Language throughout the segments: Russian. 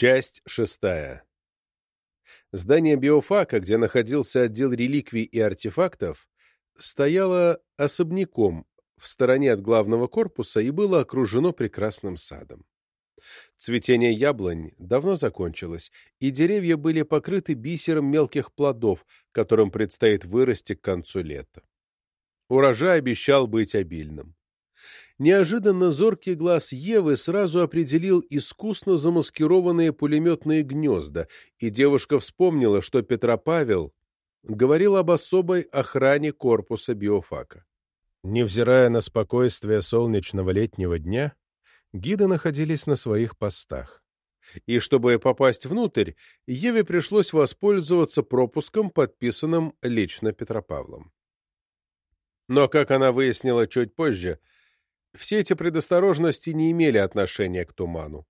Часть шестая. Здание биофака, где находился отдел реликвий и артефактов, стояло особняком в стороне от главного корпуса и было окружено прекрасным садом. Цветение яблонь давно закончилось, и деревья были покрыты бисером мелких плодов, которым предстоит вырасти к концу лета. Урожай обещал быть обильным. Неожиданно зоркий глаз Евы сразу определил искусно замаскированные пулеметные гнезда, и девушка вспомнила, что Петропавел говорил об особой охране корпуса биофака. Невзирая на спокойствие солнечного летнего дня, гиды находились на своих постах. И чтобы попасть внутрь, Еве пришлось воспользоваться пропуском, подписанным лично Петропавлом. Но, как она выяснила чуть позже, — все эти предосторожности не имели отношения к туману.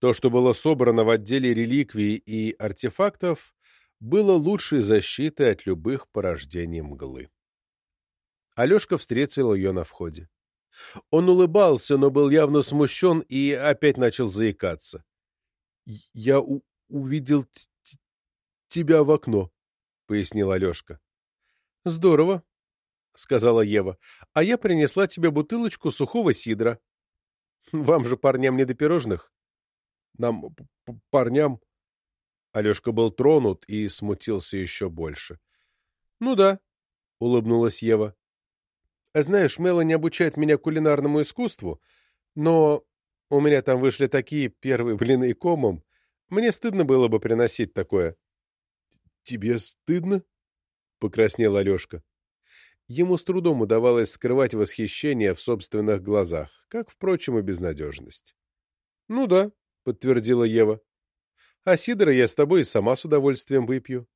То, что было собрано в отделе реликвий и артефактов, было лучшей защитой от любых порождений мглы. Алешка встретил ее на входе. Он улыбался, но был явно смущен и опять начал заикаться. — Я увидел тебя в окно, — пояснил Алешка. — Здорово, — сказала Ева, — а я принесла тебе бутылочку сухого сидра. Вам же, парням, не до пирожных. Нам, парням... Алешка был тронут и смутился еще больше. — Ну да, — улыбнулась Ева. — Знаешь, Мелани обучает меня кулинарному искусству, но у меня там вышли такие первые блины комом. Мне стыдно было бы приносить такое. — Тебе стыдно? — покраснел Алешка. Ему с трудом удавалось скрывать восхищение в собственных глазах, как, впрочем, и безнадежность. — Ну да, — подтвердила Ева. — А сидора я с тобой и сама с удовольствием выпью.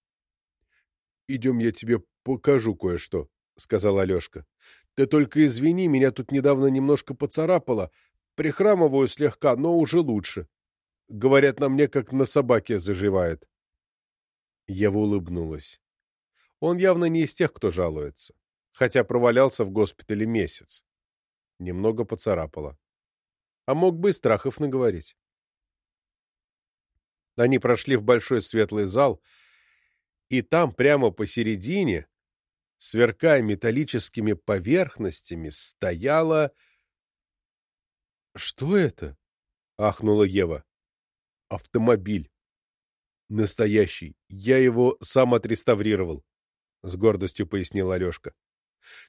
— Идем, я тебе покажу кое-что, — сказал Алешка. — Ты только извини, меня тут недавно немножко поцарапало. Прихрамываю слегка, но уже лучше. Говорят, на мне как на собаке заживает. Ева улыбнулась. Он явно не из тех, кто жалуется хотя провалялся в госпитале месяц. Немного поцарапало. А мог бы и страхов наговорить. Они прошли в большой светлый зал, и там, прямо посередине, сверкая металлическими поверхностями, стояла... — Что это? — ахнула Ева. — Автомобиль. Настоящий. Я его сам отреставрировал, — с гордостью пояснил Алешка.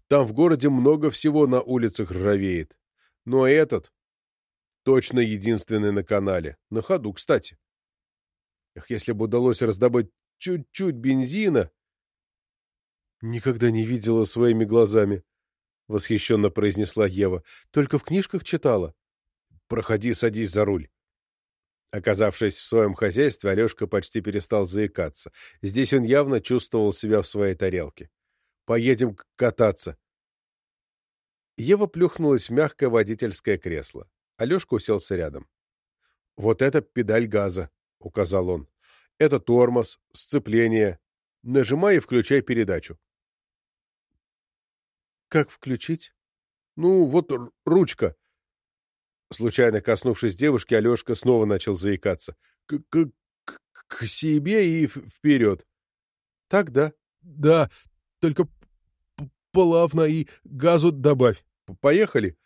Там в городе много всего на улицах ржавеет. Но этот точно единственный на канале. На ходу, кстати. Эх, если бы удалось раздобыть чуть-чуть бензина... Никогда не видела своими глазами, — восхищенно произнесла Ева. Только в книжках читала. Проходи, садись за руль. Оказавшись в своем хозяйстве, Алешка почти перестал заикаться. Здесь он явно чувствовал себя в своей тарелке. Поедем кататься. Ева плюхнулась в мягкое водительское кресло. Алешка уселся рядом. — Вот это педаль газа, — указал он. — Это тормоз, сцепление. Нажимай и включай передачу. — Как включить? — Ну, вот ручка. Случайно коснувшись девушки, Алешка снова начал заикаться. К — К, к, к себе и вперед. — Так, да. — Да, только плавно и газу добавь. Поехали?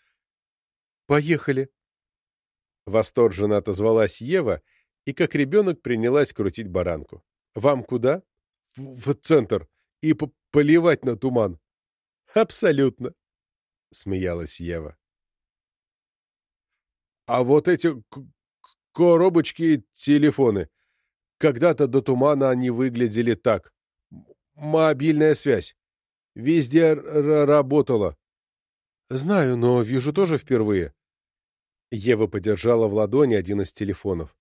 Поехали. Восторженно отозвалась Ева и, как ребенок, принялась крутить баранку. Вам куда? В, в центр. И поливать на туман. Абсолютно. Смеялась Ева. А вот эти коробочки и телефоны. Когда-то до тумана они выглядели так мобильная связь. Везде работала. Знаю, но вижу тоже впервые. Ева подержала в ладони один из телефонов.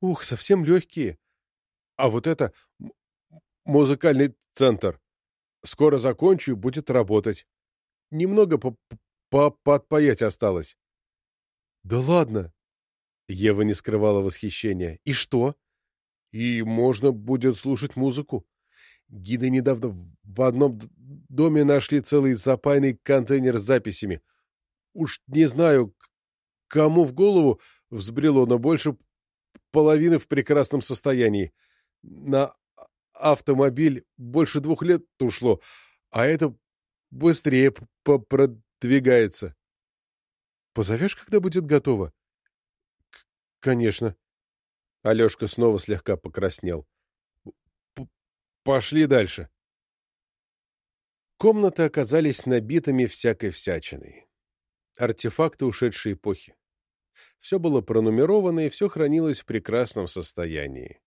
Ух, совсем легкие. А вот это музыкальный центр. Скоро закончу и будет работать. Немного по -по подпаять осталось. Да ладно. Ева не скрывала восхищения. И что? И можно будет слушать музыку. Гиды недавно в одном доме нашли целый запайный контейнер с записями. Уж не знаю, кому в голову взбрело, но больше половины в прекрасном состоянии. На автомобиль больше двух лет ушло, а это быстрее продвигается. Позовешь, когда будет готово? — Конечно. Алешка снова слегка покраснел. — Пошли дальше. Комнаты оказались набитыми всякой всячиной. Артефакты ушедшей эпохи. Все было пронумеровано, и все хранилось в прекрасном состоянии.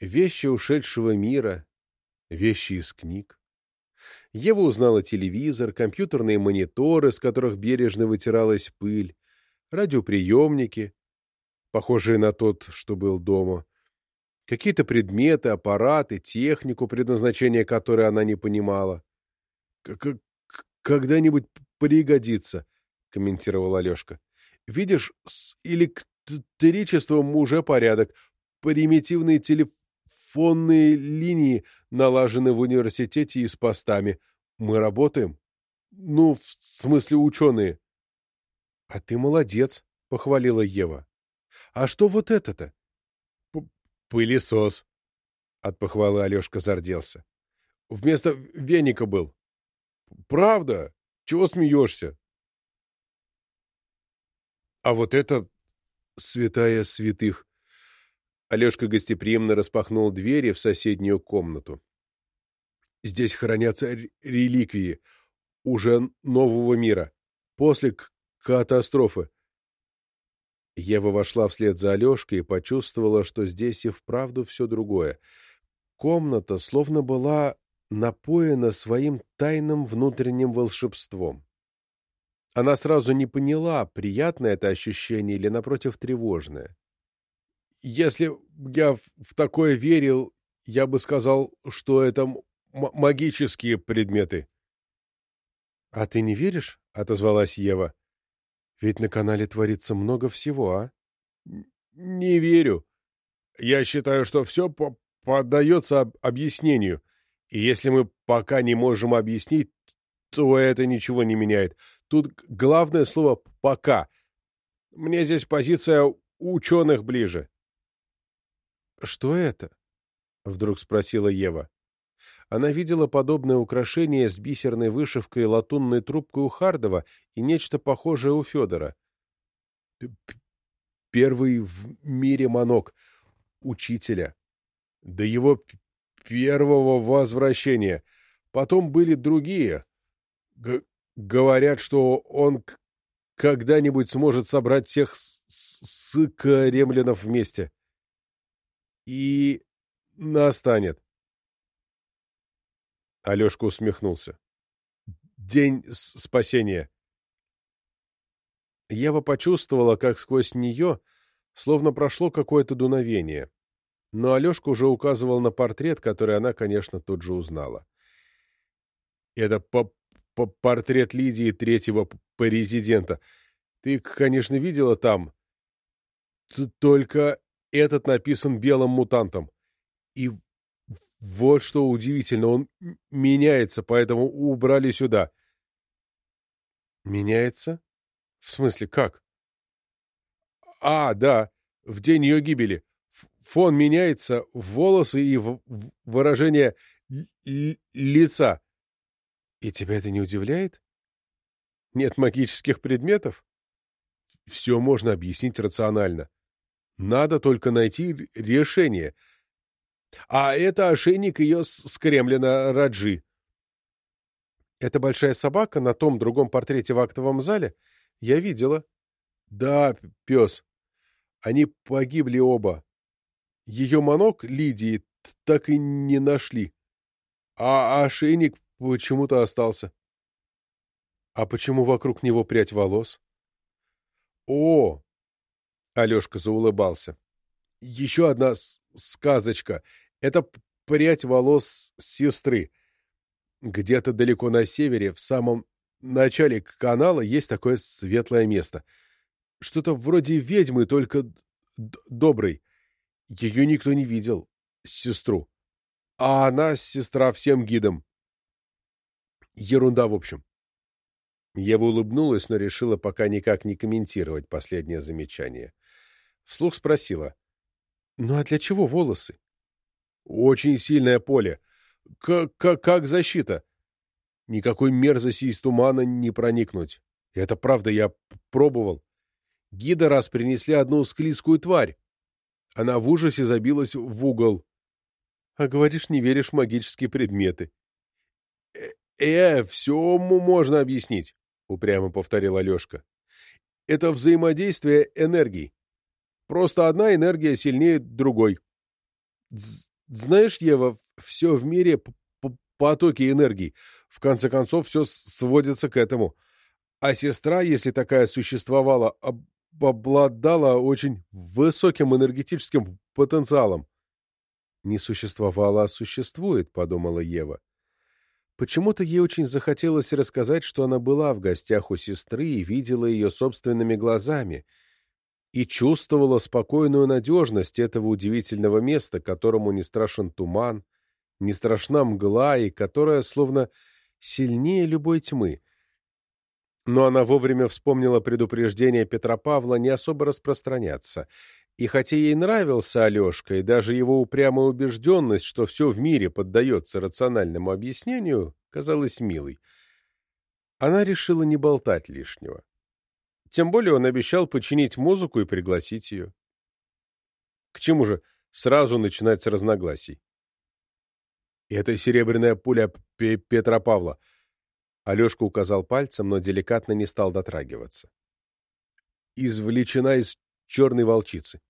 Вещи ушедшего мира, вещи из книг. Ева узнала телевизор, компьютерные мониторы, с которых бережно вытиралась пыль, радиоприемники, похожие на тот, что был дома, какие-то предметы, аппараты, технику, предназначение которой она не понимала. — Когда-нибудь пригодится, — комментировал Алешка. — Видишь, с электричеством уже порядок. Примитивные телефонные линии налажены в университете и с постами. Мы работаем. Ну, в смысле, ученые. — А ты молодец, — похвалила Ева. — А что вот это-то? — Пылесос. От похвалы Алешка зарделся. Вместо веника был. — Правда? Чего смеешься? — А вот это святая святых. Алешка гостеприимно распахнул двери в соседнюю комнату. Здесь хранятся реликвии уже нового мира, после катастрофы. Ева вошла вслед за Алешкой и почувствовала, что здесь и вправду все другое. Комната словно была напоена своим тайным внутренним волшебством. Она сразу не поняла, приятное это ощущение или, напротив, тревожное. Если я в такое верил, я бы сказал, что это магические предметы. — А ты не веришь? — отозвалась Ева. — Ведь на канале творится много всего, а? — Не верю. Я считаю, что все по поддается об объяснению. И если мы пока не можем объяснить, то это ничего не меняет. Тут главное слово «пока». Мне здесь позиция ученых ближе. — Что это? — вдруг спросила Ева. Она видела подобное украшение с бисерной вышивкой и латунной трубкой у Хардова и нечто похожее у Федора. Первый в мире манок учителя. До его первого возвращения. Потом были другие. Г говорят, что он когда-нибудь сможет собрать всех с, с кремлинов вместе. И настанет. Алешка усмехнулся. День спасения. Ева почувствовала, как сквозь нее словно прошло какое-то дуновение. Но Алешка уже указывал на портрет, который она, конечно, тут же узнала. Это по -по портрет Лидии третьего президента. Ты, конечно, видела там. Т Только этот написан белым мутантом. И вот что удивительно, он меняется, поэтому убрали сюда. Меняется? В смысле, как? А, да, в день ее гибели. Фон меняется, волосы и выражение лица. И тебя это не удивляет? Нет магических предметов? Все можно объяснить рационально. Надо только найти решение — а это ошейник ее с Кремлина Раджи. Это большая собака на том другом портрете в актовом зале? Я видела. Да, пес. Они погибли оба. Ее манок Лидии так и не нашли. А ошейник почему-то остался. А почему вокруг него прядь волос? О! Алешка заулыбался. Еще одна сказочка. Это прядь волос сестры. Где-то далеко на севере, в самом начале канала, есть такое светлое место. Что-то вроде ведьмы, только доброй. Ее никто не видел, сестру. А она сестра всем гидам. Ерунда, в общем. Ева улыбнулась, но решила пока никак не комментировать последнее замечание. Вслух спросила. Ну а для чего волосы? Очень сильное поле. Как, как защита. Никакой мерзости из тумана не проникнуть. Это правда, я пробовал. Гида раз принесли одну склизкую тварь. Она в ужасе забилась в угол. А говоришь, не веришь в магические предметы. «Э, э все можно объяснить, — упрямо повторил Алешка. Это взаимодействие энергий. Просто одна энергия сильнее другой. Знаешь, Ева, все в мире потоки энергий. В конце концов, все сводится к этому. А сестра, если такая существовала, обладала очень высоким энергетическим потенциалом. «Не существовала, а существует», — подумала Ева. Почему-то ей очень захотелось рассказать, что она была в гостях у сестры и видела ее собственными глазами, и чувствовала спокойную надежность этого удивительного места, которому не страшен туман, не страшна мгла, и которая словно сильнее любой тьмы. Но она вовремя вспомнила предупреждение Петра Павла не особо распространяться, и хотя ей нравился Алешка, и даже его упрямая убежденность, что все в мире поддается рациональному объяснению, казалась милой, она решила не болтать лишнего. Тем более он обещал починить музыку и пригласить ее. К чему же сразу начинать с разногласий? «Это серебряная пуля Петра Павла», — Алешка указал пальцем, но деликатно не стал дотрагиваться. «Извлечена из черной волчицы.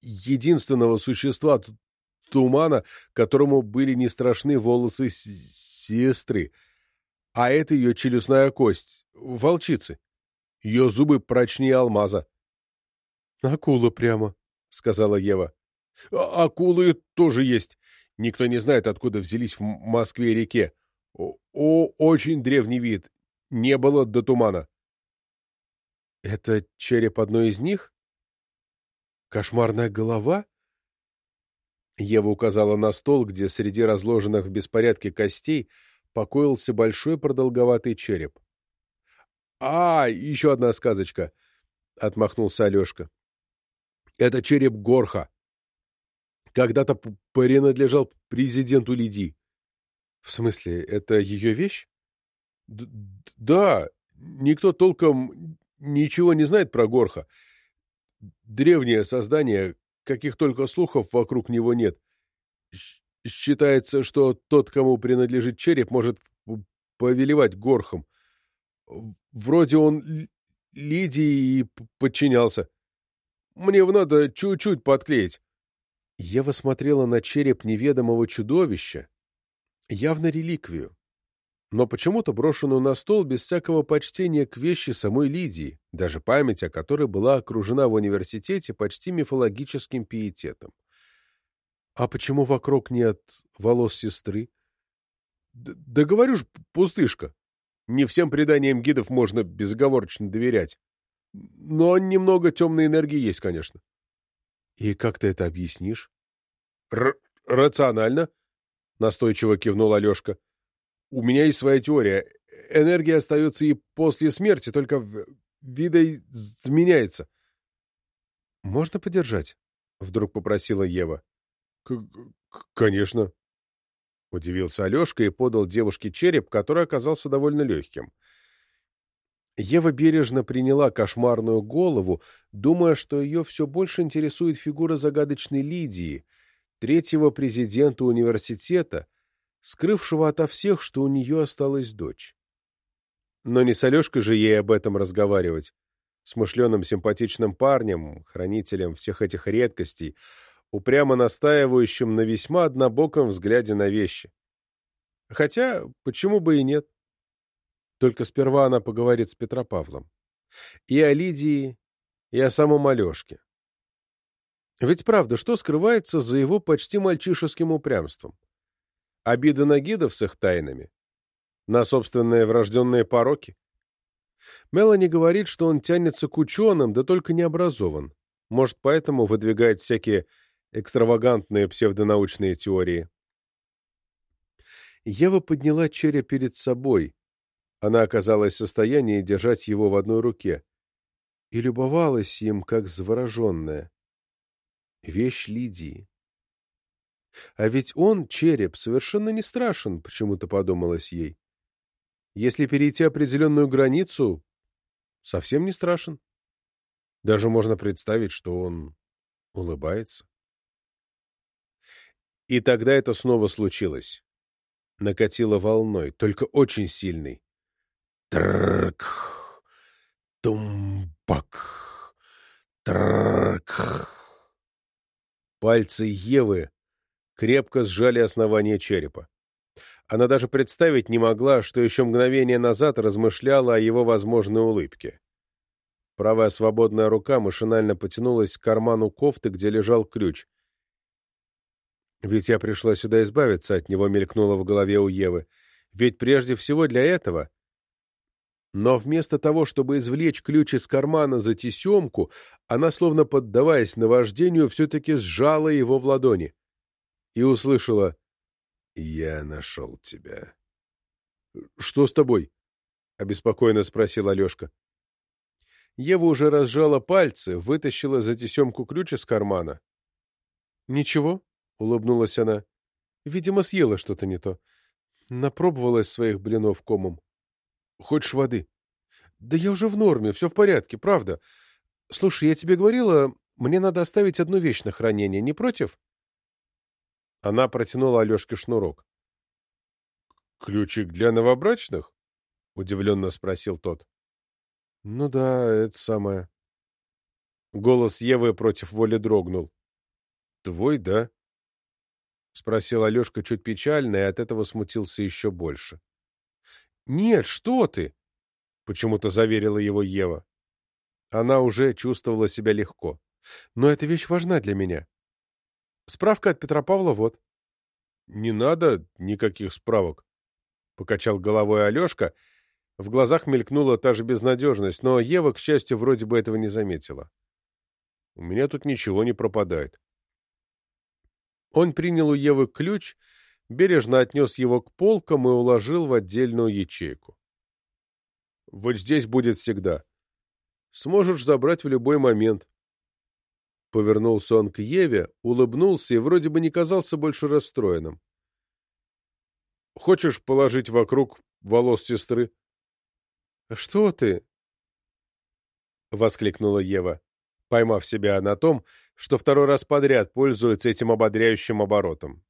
Единственного существа тумана, которому были не страшны волосы сестры, а это ее челюстная кость, волчицы. Ее зубы прочнее алмаза. — Акула прямо, — сказала Ева. А — Акулы тоже есть. Никто не знает, откуда взялись в Москве-реке. О, очень древний вид. Не было до тумана. — Это череп одной из них? Кошмарная голова? Ева указала на стол, где среди разложенных в беспорядке костей покоился большой продолговатый череп. — А, еще одна сказочка! — отмахнулся Алешка. — Это череп Горха. Когда-то принадлежал президенту Лиди. — В смысле, это ее вещь? — Да, никто толком ничего не знает про Горха. Древнее создание, каких только слухов вокруг него нет. Считается, что тот, кому принадлежит череп, может повелевать горхом. Вроде он Лидии и подчинялся. Мне его надо чуть-чуть подклеить. Ева смотрела на череп неведомого чудовища, явно реликвию но почему-то брошенную на стол без всякого почтения к вещи самой Лидии, даже память о которой была окружена в университете почти мифологическим пиететом. А почему вокруг нет волос сестры? Да, говорю ж, пустышка. Не всем преданиям гидов можно безоговорочно доверять. Но немного темной энергии есть, конечно. И как ты это объяснишь? Рационально, настойчиво кивнул Алешка. У меня есть своя теория. Энергия остается и после смерти, только видоизменяется. — Можно подержать? — вдруг попросила Ева. — Конечно. Удивился Алешка и подал девушке череп, который оказался довольно легким. Ева бережно приняла кошмарную голову, думая, что ее все больше интересует фигура загадочной Лидии, третьего президента университета, скрывшего ото всех, что у нее осталась дочь. Но не с Алешкой же ей об этом разговаривать. Смышленым симпатичным парнем, хранителем всех этих редкостей, упрямо настаивающим на весьма однобоком взгляде на вещи. Хотя, почему бы и нет? Только сперва она поговорит с Петропавлом. И о Лидии, и о самом Алешке. Ведь правда, что скрывается за его почти мальчишеским упрямством? Обида на гидов с их тайнами? На собственные врожденные пороки? Мелани говорит, что он тянется к ученым, да только не образован. Может, поэтому выдвигает всякие экстравагантные псевдонаучные теории. Ева подняла череп перед собой. Она оказалась в состоянии держать его в одной руке. И любовалась им, как завороженная. Вещь Лидии. А ведь он, череп, совершенно не страшен, почему-то подумалось ей. Если перейти определенную границу, совсем не страшен. Даже можно представить, что он улыбается. И тогда это снова случилось. Накатило волной, только очень сильный. Трк, тумпак, трк. Пальцы Евы крепко сжали основание черепа. Она даже представить не могла, что еще мгновение назад размышляла о его возможной улыбке. Правая свободная рука машинально потянулась к карману кофты, где лежал ключ. «Ведь я пришла сюда избавиться от него», — мелькнуло в голове у Евы. «Ведь прежде всего для этого». Но вместо того, чтобы извлечь ключ из кармана за тесемку, она, словно поддаваясь наваждению, все-таки сжала его в ладони и услышала «Я нашел тебя». «Что с тобой?» — обеспокоенно спросил Алешка. Ева уже разжала пальцы, вытащила за тесемку ключ из кармана. «Ничего», — улыбнулась она. «Видимо, съела что-то не то. Напробовалась своих блинов комом. Хочешь воды?» «Да я уже в норме, все в порядке, правда. Слушай, я тебе говорила, мне надо оставить одну вещь на хранение. Не против?» Она протянула Алешке шнурок. «Ключик для новобрачных?» — удивленно спросил тот. «Ну да, это самое». Голос Евы против воли дрогнул. «Твой, да?» — спросил Алешка чуть печально, и от этого смутился еще больше. «Нет, что ты!» — почему-то заверила его Ева. Она уже чувствовала себя легко. «Но эта вещь важна для меня. Справка от Петра Павла вот». «Не надо никаких справок», — покачал головой Алешка, — в глазах мелькнула та же безнадежность, но Ева, к счастью, вроде бы этого не заметила. «У меня тут ничего не пропадает». Он принял у Евы ключ, бережно отнес его к полкам и уложил в отдельную ячейку. «Вот здесь будет всегда. Сможешь забрать в любой момент». Повернулся он к Еве, улыбнулся и вроде бы не казался больше расстроенным. «Хочешь положить вокруг волос сестры?» «Что ты?» — воскликнула Ева, поймав себя на том, что второй раз подряд пользуется этим ободряющим оборотом.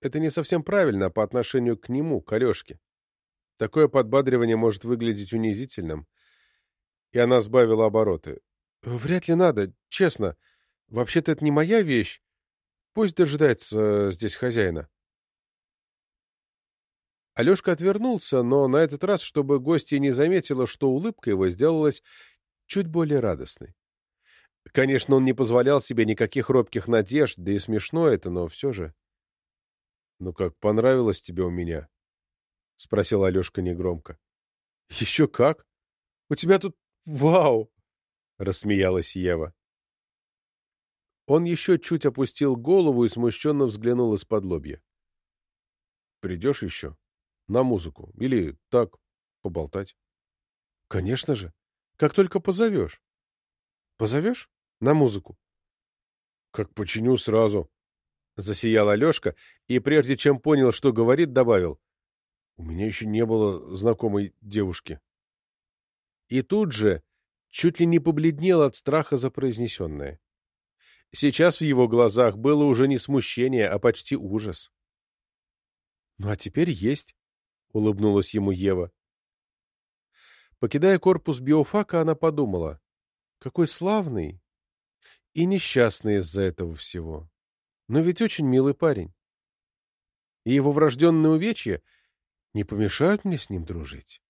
Это не совсем правильно по отношению к нему, к Алешке. Такое подбадривание может выглядеть унизительным. И она сбавила обороты. «Вряд ли надо, честно. Вообще-то это не моя вещь. Пусть дожидается здесь хозяина». Алешка отвернулся, но на этот раз, чтобы гостья не заметила, что улыбка его сделалась чуть более радостной. Конечно, он не позволял себе никаких робких надежд, да и смешно это, но все же. — Ну как, понравилось тебе у меня? — спросил Алешка негромко. — Еще как! У тебя тут... Вау! — рассмеялась Ева. Он еще чуть опустил голову и смущенно взглянул из-под лобья. — Придешь еще? На музыку. Или так, поболтать. — Конечно же. Как только позовешь. — Позовешь? На музыку. — Как починю сразу. Засиял Алешка и, прежде чем понял, что говорит, добавил. — У меня еще не было знакомой девушки. И тут же чуть ли не побледнел от страха за произнесенное. Сейчас в его глазах было уже не смущение, а почти ужас. — Ну а теперь есть улыбнулась ему Ева. Покидая корпус биофака, она подумала, какой славный и несчастный из-за этого всего. Но ведь очень милый парень. И его врожденные увечья не помешают мне с ним дружить.